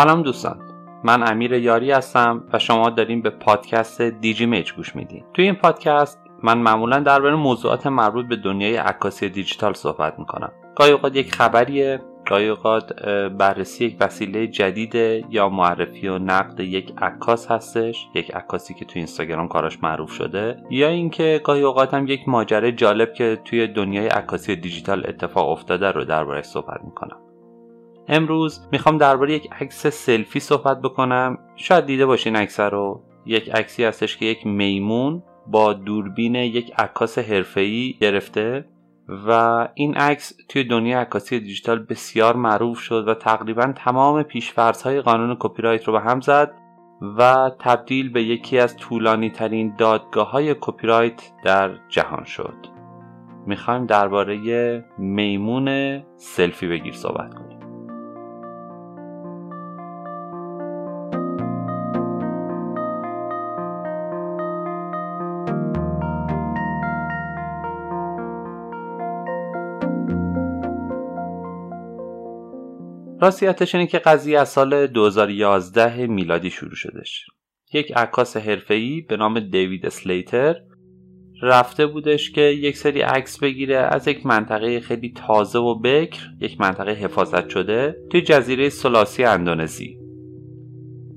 سلام دوستان. من امیر یاری هستم و شما داریم به پادکست دیجی میج گوش میدین. توی این پادکست من معمولا درباره موضوعات مربوط به دنیای عکاسی دیجیتال صحبت می‌کنم. گاهی اوقات یک خبریه گاهی اوقات بررسی یک وسیله جدید یا معرفی و نقد یک عکاس هستش یک عکاسی که توی اینستاگرام کاراش معروف شده یا اینکه گاهی اوقات هم یک ماجرای جالب که توی دنیای عکاسی دیجیتال اتفاق افتاده رو دربارهش صحبت می‌کنم. امروز می‌خوام درباره یک عکس selfie صحبت بکنم. شاید دیده باشین عکس رو. یک عکسی هستش که یک میمون با دوربین یک عکاس حرفه‌ای گرفته و این عکس توی دنیای عکاسی دیجیتال بسیار معروف شد و تقریبا تمام پیش‌فرض‌های قانون کپی رایت رو به هم زد و تبدیل به یکی از طولانی ترین دادگاه های کپی رایت در جهان شد. می‌خوایم درباره میمون سلفی بگیر صحبت کنیم. راستیتش اینه که قضیه از سال 2011 میلادی شروع شدش. یک عکاس حرفه‌ای به نام دیوید اسلیتر رفته بودش که یک سری عکس بگیره از یک منطقه خیلی تازه و بکر یک منطقه حفاظت شده توی جزیره سلاسی اندونزی.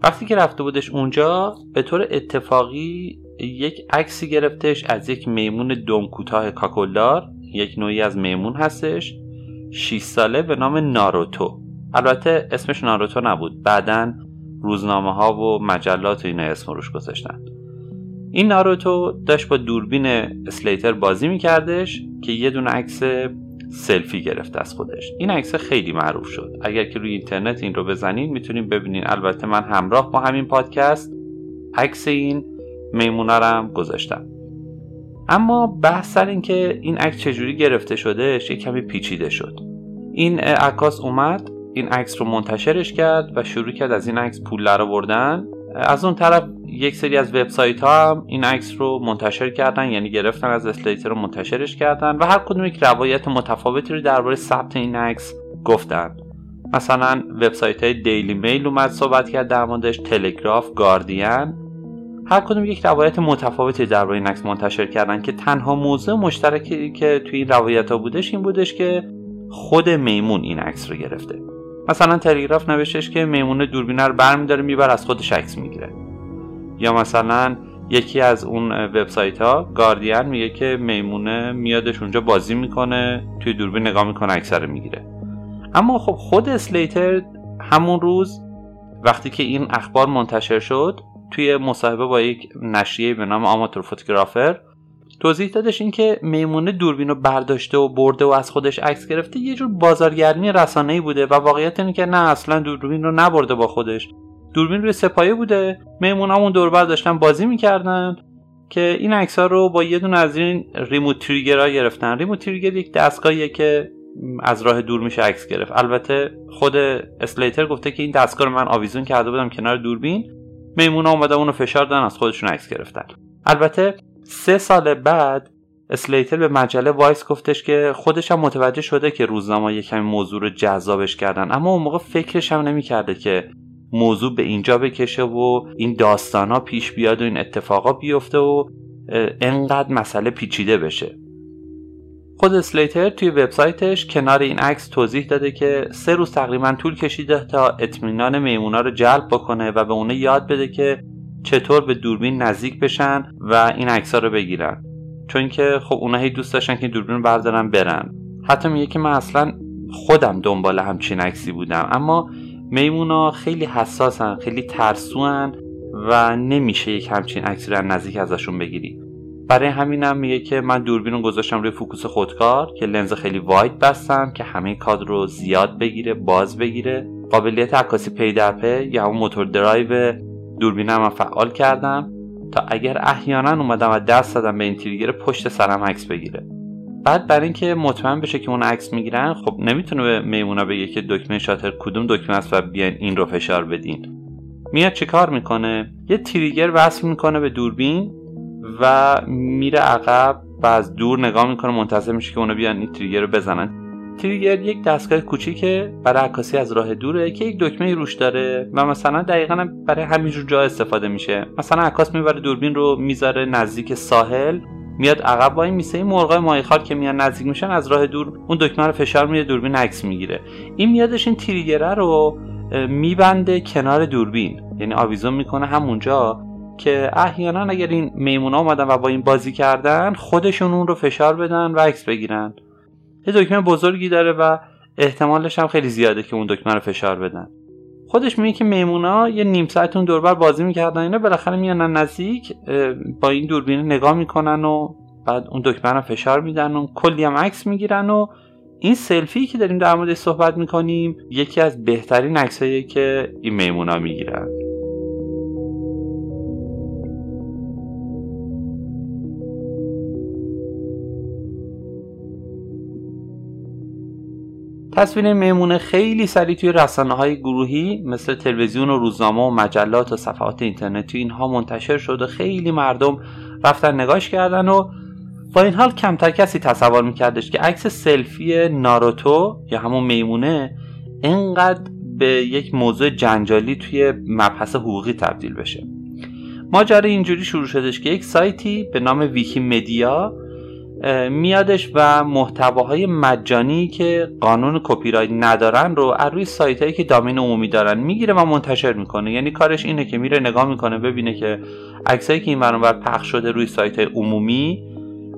وقتی که رفته بودش اونجا به طور اتفاقی یک عکسی گرفتش از یک میمون دم کوتاه کاکلدار یک نوعی از میمون هستش 6 ساله به نام ناروتو. البته اسمش ناروتو نبود. بعدا روزنامه ها و مجلات و اینا اسم روش گذاشتن. این ناروتو داشت با دوربین اسلیتر بازی میکردش که یه دونه عکس سلفی گرفته از خودش. این عکس خیلی معروف شد. اگر که روی اینترنت این رو بزنین می‌تونین ببینین. البته من همراه با همین پادکست عکس این میمونه رو هم گذاشتم. اما بحث سر این که این عکس چجوری گرفته شده یه کمی پیچیده شد. این عکاس اومد این عکس رو منتشرش کرد و شروع کرد از این عکس پول در بردن از اون طرف یک سری از وبسایت ها هم این عکس رو منتشر کردن یعنی گرفتن از اسلیتر رو منتشرش کردن و هر کدوم یک روایت متفاوتی رو درباره ثبت این عکس گفتن. مثلا وبسایت های دیلی میل اومد صحبت کرد در موردش تلگراف گاردین هر کدوم یک روایت متفاوتی درباره این عکس منتشر کردن که تنها موضوع مشترکی که توی این روایت ها بودش این بودش که خود میمون این عکس رو گرفته. مثلا تلگراف نوشتش که میمون دوربینه رو برمیداره میبر از خودش عکس می‌گیره. یا مثلا یکی از اون وبسایت ها گاردین میگه که میمونه میادش اونجا بازی می‌کنه توی دوربین نگاه می‌کنه رو می‌گیره. اما خب خود اسلیتر همون روز وقتی که این اخبار منتشر شد توی مصاحبه با یک نشریه به نام آماتور فوتوگرافر توضیح دادش این که میمونه دوربین رو برداشته و برده و از خودش عکس گرفته یه جور بازارگرمی رسانه‌ای بوده و واقعیت اینه که نه اصلا دوربین رو نبرده با خودش. دوربین روی سه‌پایه بوده. میمون همون دور و بر داشتن بازی می‌کردن که این عکس ها رو با یه دونه از این remote trigger گرفتن. Remote trigger یک دستگاهیه که از راه دور میشه عکس گرفت. البته خود اسلیتر گفته که این دستگاه رو من آویزون کرده بودم کنار دوربین. میمون اومده اونو فشار دادن از خودشون عکس گرفتن. البته سه سال بعد اسلیتر به مجله وایس گفتش که خودش هم متوجه شده که روزنامه کمی موضوع رو جذابش کردن. اما اون موقع فکرش هم نمی‌کرده که موضوع به اینجا بکشه و این داستان ها پیش بیاد و این اتفاقا بیفته و انقدر مسئله پیچیده بشه. خود اسلیتر توی وبسایتش کنار این عکس توضیح داده که سه روز تقریبا طول کشیده تا اطمینان میمونا رو جلب بکنه و به اونه یاد بده که چطور به دوربین نزدیک بشن و این عکس رو بگیرن. چون که خب اونا هی دوست داشتن که دوربین بردارن برن. حتی میگه که من اصلا خودم دنبال همچین عکسی بودم. اما میمونا خیلی حساسن خیلی ترسوان و نمیشه یک همچین عکسی رو نزدیک ازشون بگیری. برای همینم میگه که من دوربین رو گذاشتم روی focus خودکار که لنز خیلی wide بستم که همه کادر رو زیاد بگیره باز بگیره. قابلیت عکاسی پی در پی یا همون motor drive دوربینم فعال کردم تا اگر احیانا اومدم و دست دادم به این پشت سر هم عکس بگیره. بعد برای اینکه مطمئن بشه که اون عکس می‌گیرن خب نمی‌تونه به میمونا بگه که دکمه شاتر کدوم دکمه است و بیاین این رو فشار بدین. میاد چه کار می‌کنه؟ یه تریگر وصل می‌کنه به دوربین و میره عقب و از دور نگاه می‌کنه منتظر میشه که اونا بیان این تریگر رو بزنن. تریگر یک دستگاه کوچیکه برای عکاسی از راه دوره که یک دکمه روش داره و مثلا دقیقا برای همینجور جا استفاده میشه. مثلا عکاس می‌بره دوربین رو می‌ذاره نزدیک ساحل میاد عقب وای میسه این مرغای ماهیخوار که میان نزدیک میشن از راه دور اون دکمه رو فشار میده دوربین عکس می‌گیره. این میادش این تریگره رو میبنده کنار دوربین. یعنی آویزون می‌کنه همونجا که احیانا اگر این میمونا اومدن و با این بازی کردن خودشون اون رو فشار بدن و عکس بگیرن. یه دکمه بزرگی داره و احتمالش هم خیلی زیاده که اون دکمه رو فشار بدن. خودش میگه که میمونا یه نیم ساعت اون دوربر بازی می‌کردن اینا بالاخره میانن نزدیک با این دوربین نگاه می‌کنن و بعد اون دکمه رو فشار میدن و کلی هم عکس می‌گیرن و این سلفی که داریم در موردش صحبت می‌کنیم یکی از بهترین عکسایی که این میمونا می‌گیرن. تصویر میمونه خیلی سریع توی رسانه های گروهی مثل تلویزیون و روزنامه و مجلات و صفحات اینترنتی اینها منتشر شد و خیلی مردم رفتن نگاش کردن و با این حال کمتر کسی تصور میکردش که عکس selfie ناروتو یا همون میمونه انقدر به یک موضوع جنجالی توی مبحث حقوقی تبدیل بشه. ماجرا اینجوری شروع شدش که یک سایتی به نام ویکی مدیا میادش و محتواهای مجانی که قانون کپی رایت ندارن رو از روی سایت هایی که domain عمومی دارن می‌گیره و منتشر می‌کنه. یعنی کارش اینه که میره نگاه می‌کنه ببینه که عکسایی که این ور اون ور پخش شده روی سایت های عمومی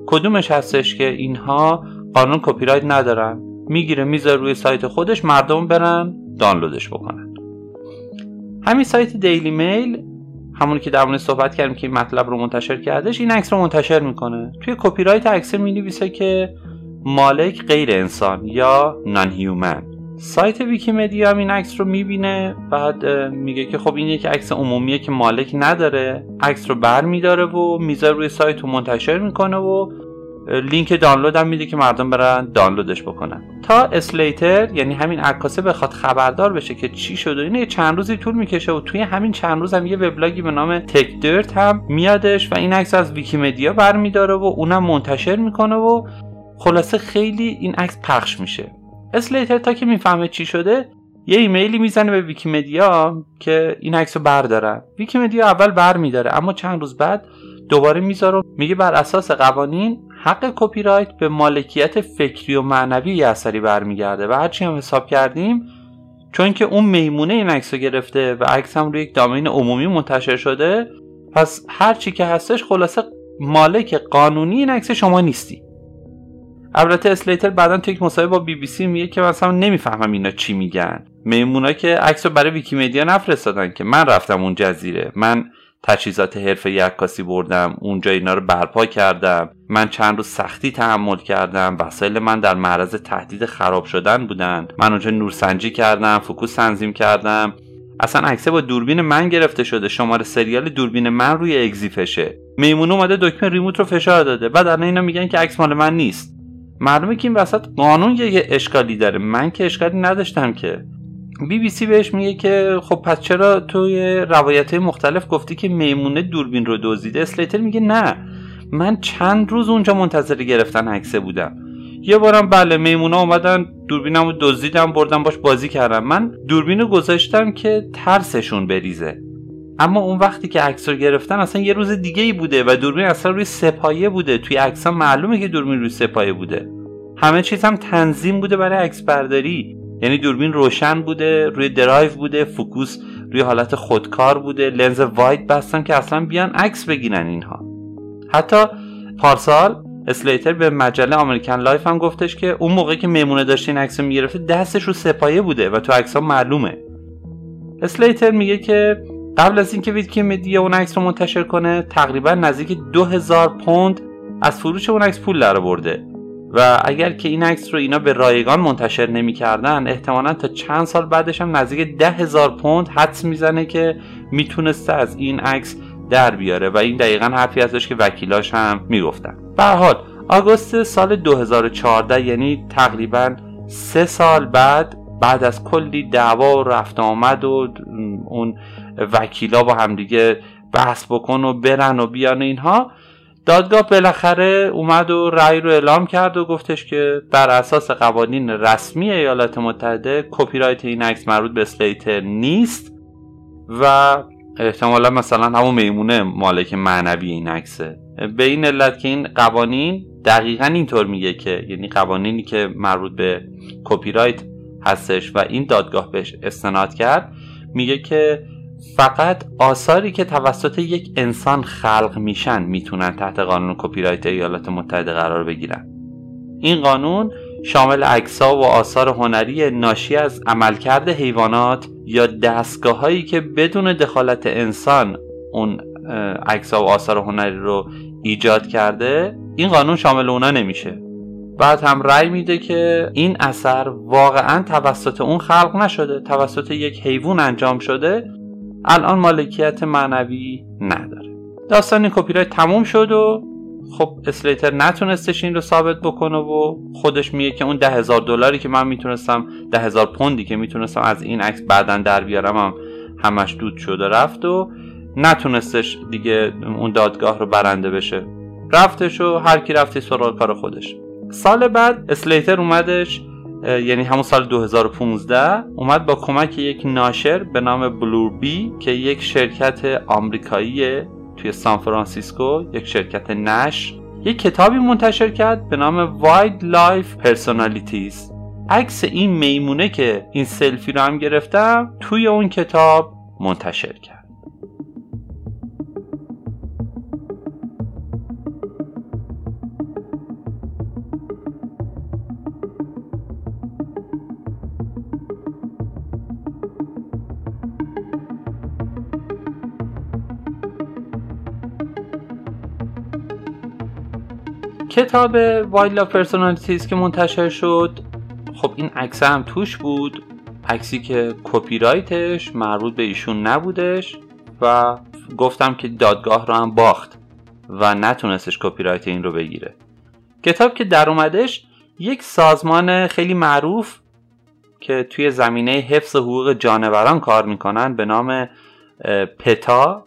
کدومش هستش که اینها قانون کپی رایت ندارن. می‌گیره می‌ذاره روی سایت خودش مردم برن دانلودش بکنن. همین سایت دیلی میل همونی که در صحبت کردیم که این مطلب رو منتشر کردش این عکس رو منتشر می‌کنه. توی کپی رایت عکس می نویسه که مالک غیر انسان یا non-human سایت ویکیمدیا هم این عکس رو می‌بینه بعد میگه که خب این یک عکس عمومیه که مالک نداره. عکس رو بر میداره و می‌ذاره روی سایت رو منتشر می‌کنه و link download هم میده که مردم برن دانلودش بکنن. تا اسلیتر یعنی همین عکاسه بخواد خبردار بشه که چی شده اینه یه چند روزی طول می‌کشه و توی همین چند روز هم یه وبلاگی به نام Techdirt هم میادش و این عکس از ویکیمدیا برمیداره و اونم منتشر می‌کنه و خلاصه خیلی این عکس پخش میشه. اسلیتر تا که می‌فهمه چی شده یه ایمیلی می‌زنه به ویکیمدیا که این عکس رو بردارن. ویکیمدیا اول بر میداره اما چند روز بعد دوباره می‌ذاره میگه بر اساس قوانین حق کپی رایت به مالکیت فکری و معنوی اثری برمیگرده و هرچی هم حساب کردیم چون که اون میمونه این عکس رو گرفته و عکس هم روی یک domain عمومی منتشر شده پس هرچی که هستش خلاصه مالک قانونی این عکس شما نیستی. البته اسلیتر بعدا تو یک مصاحبه با بی بی سی میگه که مثلا نمی‌فهمم اینا چی میگن. میمونا که عکس رو برای ویکیمدیا نفرستادن که من رفتم اون جزیره. من تجهیزات حرفه‌ای عکاسی بردم. اونجا اینا رو برپا کردم. من چند روز سختی تحمل کردم. وسایل من در معرض تهدید خراب شدن بودن. من اونجا نورسنجی کردم focus تنظیم کردم. اصلا عکسه با دوربین من گرفته شده. شماره سریال دوربین من روی EXIF شه. میمون اومده دکمه remote رو فشار داده. بعد الان اینا میگن که عکس مال من نیست. معلومه که این وسط قانون یه اشکالی داره. من که اشکالی نداشتم که. بی بی سی بهش میگه که خب پس چرا توی روایت مختلف گفتی که میمونه دوربین رو دزدیده؟ اسلیتر میگه نه. من چند روز اونجا منتظر گرفتن عکسه بودم. یه بارم بله میمونا اومدن دوربینمو دزدیدم بردم باش بازی کردم. من دوربین رو گذاشتم که ترسشون بریزه. اما اون وقتی که عکس رو گرفتن اصلا یه روز دیگه ای بوده و دوربین اصلا روی سپایه بوده. توی عکس معلومه که دوربین روی سپایه بوده. همه چیز هم تنظیم بوده برای عکس برداری. یعنی دوربین روشن بوده روی درایو بوده focus روی حالت خودکار بوده لنز wide بستن که اصلا بیان عکس بگیرن اینها. حتی پارسال اسلیتر به مجله American Life هم گفتش که اون موقع که میمونه داشته این عکس می‌گرفته دستش رو سه‌پایه بوده و تو عکس ها معلومه. اسلیتر میگه که قبل از اینکه ویکیمدیا اون عکس رو منتشر کنه تقریبا نزدیک 2000 پوند از فروش اون عکس پول برده و اگر که این عکس رو اینا به رایگان منتشر نمی‌کردن احتمالا تا چند سال بعدش هم نزدیک ده هزار پوند حدس می‌زنه که می‌تونسته از این عکس در بیاره و این دقیقا حرفی ازش که وکیلاش هم می‌گفتن. به حال آگوست سال 2014 یعنی تقریبا سه سال بعد بعد از کلی دعوا و رفت آمد و اون وکیلا با همدیگه بحث بکن و برن و بیان اینها دادگاه بالاخره اومد و رأی رو اعلام کرد و گفتش که بر اساس قوانین رسمی ایالات متحده کپی رایت این عکس مربوط به اسلیتر نیست و احتمالا مثلا همون میمونه مالک معنوی این عکسه. به این علت که این قوانین دقیقا اینطور میگه که یعنی قوانینی که مربوط به کپی رایت هستش و این دادگاه بهش استناد کرد میگه که فقط آثاری که توسط یک انسان خلق میشن می‌تونن تحت قانون کپی رایت ایالات متحده قرار بگیرن. این قانون شامل عکس‌ها و آثار هنری ناشی از عملکرد حیوانات یا دستگاه هایی که بدون دخالت انسان اون عکس‌ها و آثار هنری رو ایجاد کرده این قانون شامل اونا نمیشه. بعد هم رأی میده که این اثر واقعا توسط اون خلق نشده توسط یک حیوان انجام شده الان مالکیت معنوی نداره. داستان کپی رایت تموم شد و خب اسلیتر نتونستش این رو ثابت بکنه و خودش میگه که اون ده هزار دلاری که من می‌تونستم ده هزار پوندی که می‌تونستم از این عکس بعدا در بیارم هم همش دود شده رفت و نتونستش دیگه اون دادگاه رو برنده بشه. رفتش و هر کی رفتی سراغ کار خودش. سال بعد اسلیتر اومدش یعنی همون سال 2015 اومد با کمک یک ناشر به نام بلوربی که یک شرکت آمریکایی توی سان فرانسیسکو یک شرکت نش. یک کتابی منتشر کرد به نام Wildlife Personalities عکس این میمونه که این سلفی رو هم گرفتم توی اون کتاب منتشر کرد کتاب Wild Personalities که منتشر شد خب این عکس هم توش بود. عکسی که کپی رایتش مربوط به ایشون نبودش و گفتم که دادگاه رو هم باخت و نتونستش کپی رایت این رو بگیره. کتاب که در اومدش یک سازمان خیلی معروف که توی زمینه حفظ حقوق جانوران کار می‌کنن به نام پتا.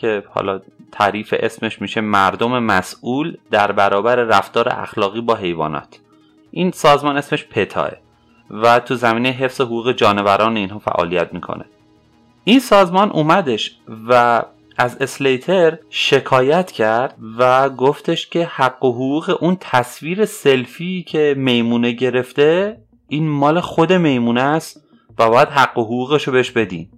که حالا تعریف اسمش میشه مردم مسئول در برابر رفتار اخلاقی با حیوانات. این سازمان اسمش پتاه و تو زمینه حفظ حقوق جانوران اینها فعالیت می‌کنه. این سازمان اومدش و از اسلیتر شکایت کرد و گفتش که حق و حقوق اون تصویر سلفی که میمونه گرفته این مال خود میمونه است و باید حق و حقوقش رو بهش بدین.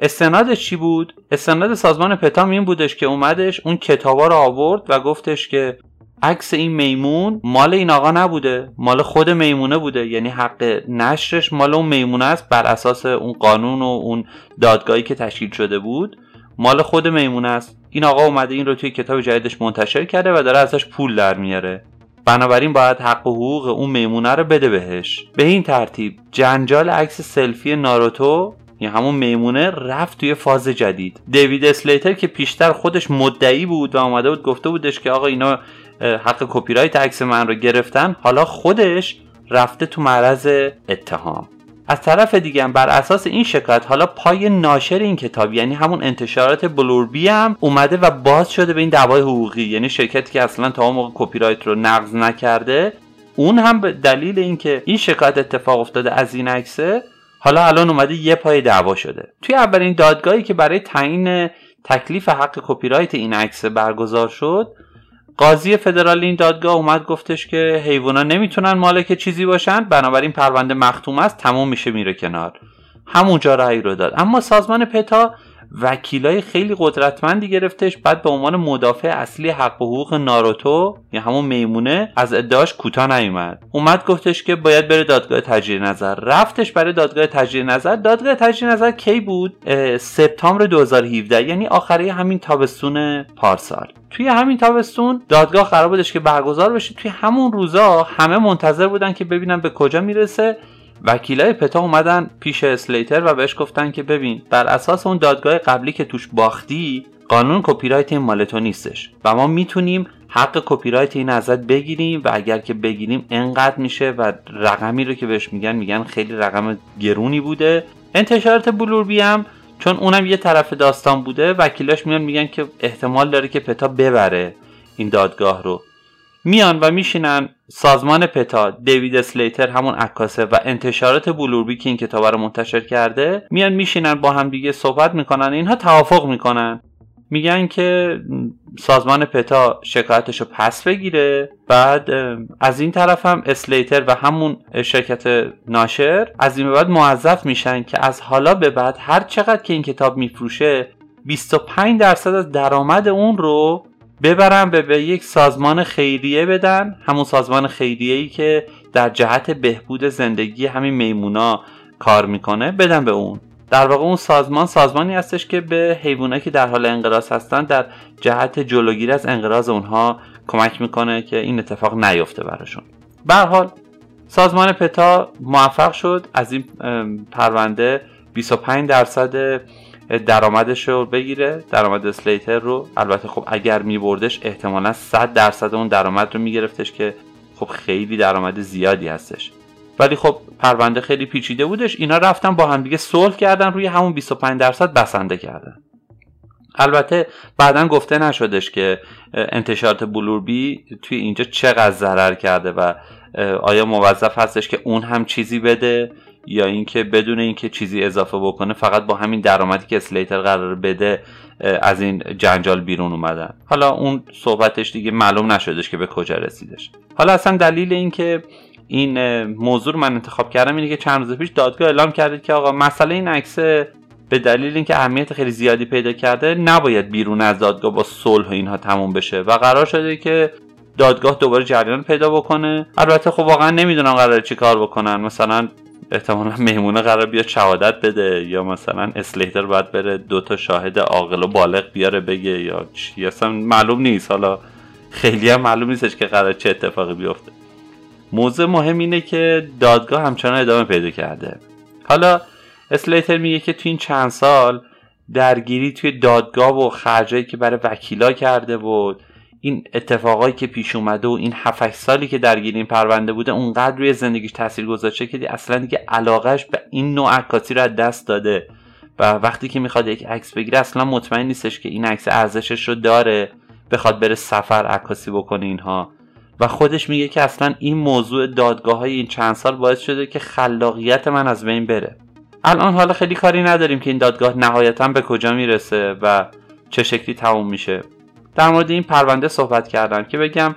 استنادش چی بود؟ استناد سازمان پتام این بودش که اومدش اون کتابا رو آورد و گفتش که عکس این میمون مال این آقا نبوده مال خود میمونه بوده. یعنی حق نشرش مال اون میمونه است بر اساس اون قانون و اون دادگاهی که تشکیل شده بود. مال خود میمونه است. این آقا اومده این رو توی کتاب جدیدش منتشر کرده و داره ازش پول در میاره. بنابراین باید حق و حقوق اون میمونه رو بده بهش. به این ترتیب جنجال عکس سلفی ناروتو یا همون میمونه رفت توی فاز جدید. دیوید اسلیتر که پیشتر خودش مدعی بود و آمده بود گفته بودش که آقا اینا حق کپی رایت عکس من رو گرفتن. حالا خودش رفته تو معرض اتهام. از طرف دیگه بر اساس این شکایت حالا پای ناشر این کتاب یعنی همون انتشارات Blurb هم اومده و باز شده به این دعوای حقوقی. یعنی شرکتی که اصلا تا موقع کپی رایت رو نقض نکرده اون هم به دلیل اینکه این شکایت اتفاق افتاده از این عکسه حالا الان اومده یه پای دعوا شده. توی اولین دادگاهی که برای تعیین تکلیف حق کپی رایت این عکس برگزار شد قاضی فدرال این دادگاه اومد گفتش که حیوانا نمی‌تونن مالک چیزی باشن بنابراین پرونده مختوم است تموم میشه میره کنار. همونجا رأی رو داد. اما سازمان پتا وکیلای خیلی قدرتمندی گرفتش بعد به عنوان مدافع اصلی حق و حقوق ناروتو یا همون میمونه از ادعاش کوتاه نیومد. اومد گفتش که باید بره دادگاه تجدید نظر. رفتش برای دادگاه تجدید نظر. دادگاه تجدید نظر کی بود؟ سپتامبر 2017 یعنی آخری همین تابستون پارسال. توی همین تابستون دادگاه قرار بودش که برگزار بشه. توی همون روزا همه منتظر بودن که ببینن به کجا می‌رسه. وکیلای پتا اومدن پیش اسلیتر و بهش گفتن که ببین بر اساس اون دادگاه قبلی که توش باختی قانون کپی رایت این مال تو نیستش و ما می‌تونیم حق کپی رایت این ازت بگیریم و اگر که بگیریم انقدر میشه و رقمی رو که بهش میگن میگن خیلی رقم گرونی بوده. انتشارات بلوربی هم چون اونم یه طرف داستان بوده وکیلاش میان میگن که احتمال داره که پتا ببره این دادگاه رو. میان و میشینن سازمان پتا دیوید اسلیتر همون عکاسه و انتشارات بلوربی که این کتاب رو منتشر کرده میان میشینن با هم دیگه صحبت می‌کنن اینها توافق می‌کنن. میگن که سازمان پتا شکایتش رو پس بگیره. بعد از این طرف هم اسلیتر و همون شرکت ناشر از این بعد موظف میشن که از حالا به بعد هر چقدر که این کتاب میفروشه 25 درصد از درآمد اون رو ببرن به, به یک سازمان خیریه بدن. همون سازمان خیریه ای که در جهت بهبود زندگی همین میمونا کار می‌کنه. بدن به اون. در واقع اون سازمان سازمانی هستش که به حیوانایی که در حال انقراض هستن در جهت جلوگیری از انقراض اونها کمک می‌کنه که این اتفاق نیفته براشون. به حال سازمان پتا موفق شد. از این پرونده 25 درصد درآمدش رو بگیره درآمد اسلیتر رو. البته خب اگر میبردش احتمالا 100 درصد اون درآمد رو میگرفتش که خب خیلی درآمد زیادی هستش. ولی خب پرونده خیلی پیچیده بودش. اینا رفتن با هم دیگه صلح کردن روی همون 25 درصد بسنده کردن. البته بعدا گفته نشدش که انتشارات بلوربی توی اینجا چقدر ضرر کرده و آیا موظف هستش که اون هم چیزی بده؟ یا اینکه بدون اینکه چیزی اضافه بکنه فقط با همین درآمدی که اسلیتر قرار بده از این جنجال بیرون اومدن. حالا اون صحبتش دیگه معلوم نشدش که به کجا رسیدش. حالا اصلا دلیل اینکه این موضوع رو من انتخاب کردم اینه که چند روز پیش دادگاه اعلام کرده که آقا مسئله این عکسه به دلیل اینکه اهمیت خیلی زیادی پیدا کرده نباید بیرون از دادگاه با صلح اینها تموم بشه و قرار شده که دادگاه دوباره جریان پیدا بکنه. البته خب واقعا نمی‌دونم قرار چی کار بکنن. مثلا احتمالا مهمونه قرار بیاد شهادت بده یا مثلا اسلیتر باید بره دو تا شاهد عاقل و بالغ بیاره بگه یا چی. اصلا معلوم نیست. حالا خیلی هم معلوم نیستش که قرار چه اتفاقی بیفته. موضوع مهم اینه که دادگاه همچنان ادامه پیدا کرده. حالا اسلیتر میگه که تو این چند سال درگیری توی دادگاه و خرجایی که برای وکیلا کرده بود این اتفاقایی که پیش اومده و این 7 سالی که درگیر این پرونده بوده اونقدر روی زندگیش تاثیر گذاشته که اصلا دیگه علاقهش به این نوع عکاسی رو از دست داده. و وقتی که می‌خواد یک عکس بگیره اصلا مطمئن نیستش که این عکس ارزشش رو داره بخواد بره سفر عکاسی بکنه اینها. و خودش میگه که اصلا این موضوع دادگاه های این چند سال باعث شده که خلاقیت من از بین بره. الان حالا خیلی کاری نداریم که این دادگاه نهایتا به کجا می‌رسه و چه شکلی تموم میشه. در مورد این پرونده صحبت کردم که بگم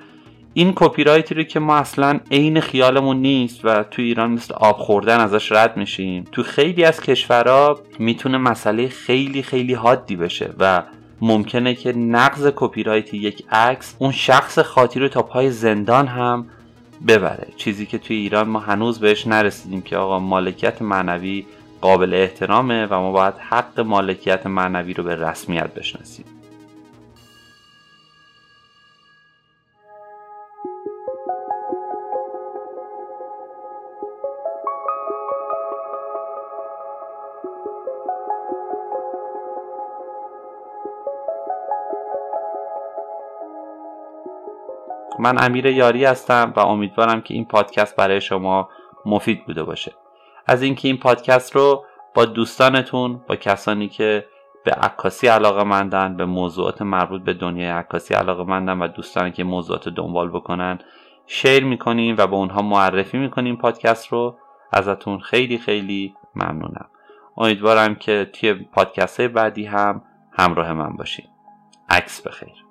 این کپی رایتی رو که ما اصلا عین خیالمون نیست و تو ایران مثل آب خوردن ازش رد میشیم تو خیلی از کشورها می‌تونه مسئله خیلی خیلی حادی بشه و ممکنه که نقض کپی رایت یک عکس اون شخص خاطی رو تا پای زندان هم ببره. چیزی که توی ایران ما هنوز بهش نرسیدیم که آقا مالکیت معنوی قابل احترامه و ما باید حق مالکیت معنوی رو به رسمیت بشناسیم. من امیر یاری هستم و امیدوارم که این پادکست برای شما مفید بوده باشه. از اینکه این پادکست رو با دوستانتون با کسانی که به عکاسی علاقه مندن به موضوعات مربوط به دنیای عکاسی علاقه مندن و دوستانی که موضوعات دنبال بکنن شیر می‌کنیم و به اونها معرفی می‌کنیم پادکست رو. ازتون خیلی خیلی ممنونم. امیدوارم که توی پادکست بعدی هم همراه من باشین. عکس بخیر.